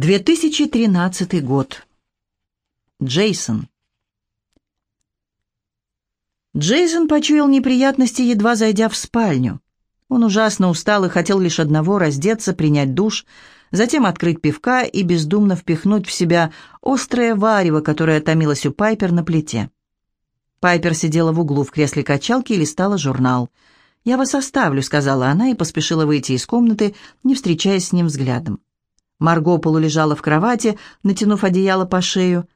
2013 год. Джейсон. Джейсон почуял неприятности, едва зайдя в спальню. Он ужасно устал и хотел лишь одного — раздеться, принять душ, затем открыть пивка и бездумно впихнуть в себя острое варево, которое томилось у Пайпер на плите. Пайпер сидела в углу в кресле качалки и листала журнал. «Я вас оставлю», — сказала она и поспешила выйти из комнаты, не встречаясь с ним взглядом. Марго полулежала в кровати, натянув одеяло по шею.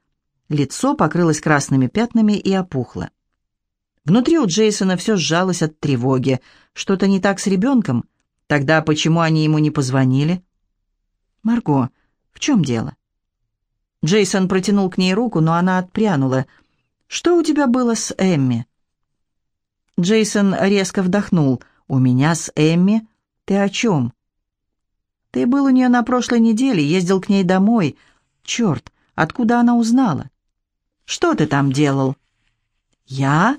Лицо покрылось красными пятнами и опухло. Внутри у Джейсона все сжалось от тревоги. Что-то не так с ребенком? Тогда почему они ему не позвонили? «Марго, в чем дело?» Джейсон протянул к ней руку, но она отпрянула. «Что у тебя было с Эмми?» Джейсон резко вдохнул. «У меня с Эмми? Ты о чем?» Ты был у нее на прошлой неделе, ездил к ней домой. Черт, откуда она узнала? Что ты там делал? Я?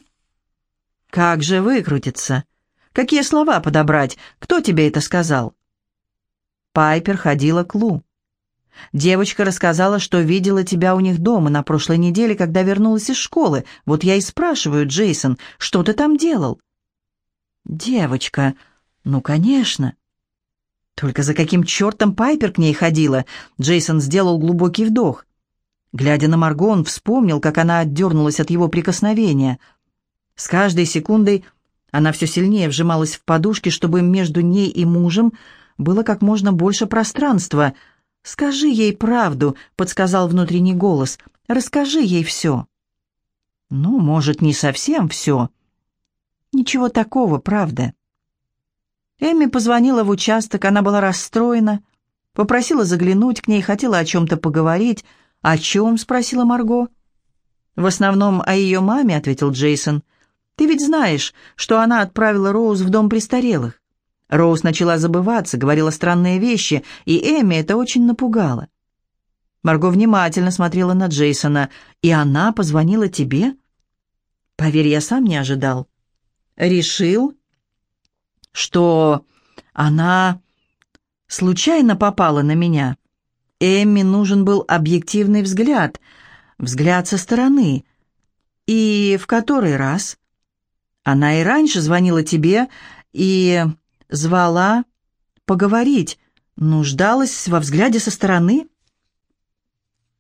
Как же выкрутиться? Какие слова подобрать? Кто тебе это сказал? Пайпер ходила к Лу. Девочка рассказала, что видела тебя у них дома на прошлой неделе, когда вернулась из школы. Вот я и спрашиваю, Джейсон, что ты там делал? Девочка, ну, конечно. Только за каким чертом Пайпер к ней ходила? Джейсон сделал глубокий вдох. Глядя на Марго, он вспомнил, как она отдернулась от его прикосновения. С каждой секундой она все сильнее вжималась в подушки, чтобы между ней и мужем было как можно больше пространства. «Скажи ей правду», — подсказал внутренний голос. «Расскажи ей все». «Ну, может, не совсем все». «Ничего такого, правда». Эмми позвонила в участок, она была расстроена, попросила заглянуть к ней, хотела о чем-то поговорить. «О чем?» — спросила Марго. «В основном о ее маме», — ответил Джейсон. «Ты ведь знаешь, что она отправила Роуз в дом престарелых. Роуз начала забываться, говорила странные вещи, и Эми это очень напугало». Марго внимательно смотрела на Джейсона. «И она позвонила тебе?» «Поверь, я сам не ожидал». «Решил?» Что она случайно попала на меня. Эмми нужен был объективный взгляд, взгляд со стороны. И в который раз? Она и раньше звонила тебе и звала поговорить, нуждалась во взгляде со стороны?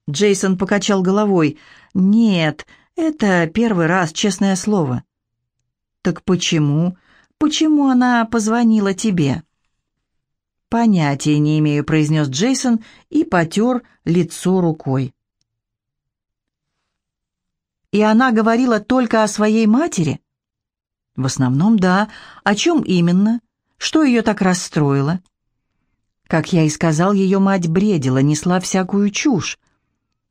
Джейсон покачал головой. «Нет, это первый раз, честное слово». «Так почему? Почему она позвонила тебе?» «Понятия не имею», — произнес Джейсон и потер лицо рукой. «И она говорила только о своей матери?» «В основном, да. О чем именно? Что ее так расстроило?» Как я и сказал, ее мать бредила, несла всякую чушь.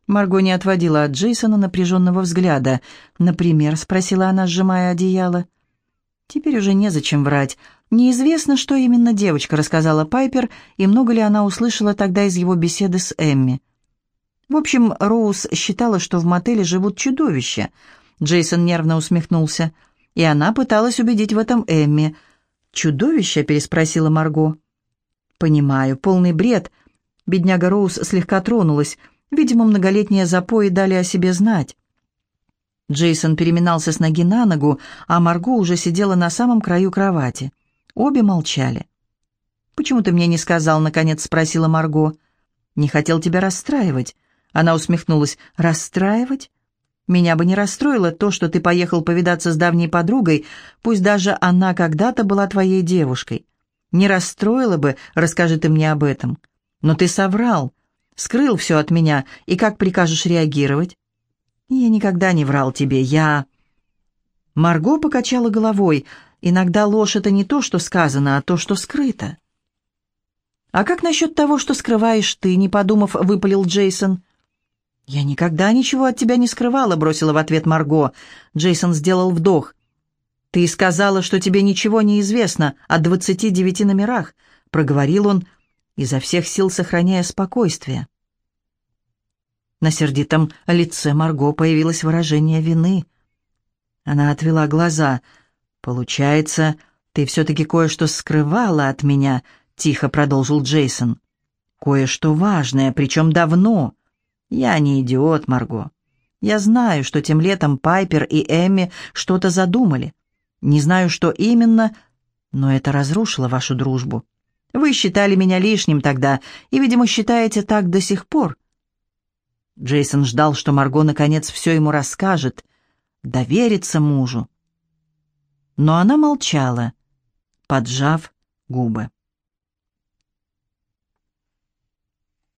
Марго не отводила от Джейсона напряженного взгляда. «Например?» — спросила она, сжимая одеяло. Теперь уже незачем врать. Неизвестно, что именно девочка рассказала Пайпер, и много ли она услышала тогда из его беседы с Эмми. В общем, Роуз считала, что в мотеле живут чудовища. Джейсон нервно усмехнулся. И она пыталась убедить в этом Эмми. «Чудовище?» — переспросила Марго. «Понимаю, полный бред». Бедняга Роуз слегка тронулась. Видимо, многолетние запои дали о себе знать. Джейсон переминался с ноги на ногу, а Марго уже сидела на самом краю кровати. Обе молчали. «Почему ты мне не сказал?» — наконец спросила Марго. «Не хотел тебя расстраивать». Она усмехнулась. «Расстраивать? Меня бы не расстроило то, что ты поехал повидаться с давней подругой, пусть даже она когда-то была твоей девушкой. Не расстроило бы, расскажи ты мне об этом. Но ты соврал, скрыл все от меня, и как прикажешь реагировать?» «Я никогда не врал тебе, я...» Марго покачала головой. «Иногда ложь — это не то, что сказано, а то, что скрыто». «А как насчет того, что скрываешь ты?» — не подумав, выпалил Джейсон. «Я никогда ничего от тебя не скрывала», — бросила в ответ Марго. Джейсон сделал вдох. «Ты сказала, что тебе ничего не известно о двадцати девяти номерах», — проговорил он, изо всех сил сохраняя спокойствие. На сердитом лице Марго появилось выражение вины. Она отвела глаза. «Получается, ты все-таки кое-что скрывала от меня», — тихо продолжил Джейсон. Кое-что важное, причем давно. Я не идиот, Марго. Я знаю, что тем летом Пайпер и Эмми что-то задумали. Не знаю, что именно, но это разрушило вашу дружбу. Вы считали меня лишним тогда, и, видимо, считаете так до сих пор. Джейсон ждал, что Марго наконец все ему расскажет, доверится мужу. Но она молчала, поджав губы.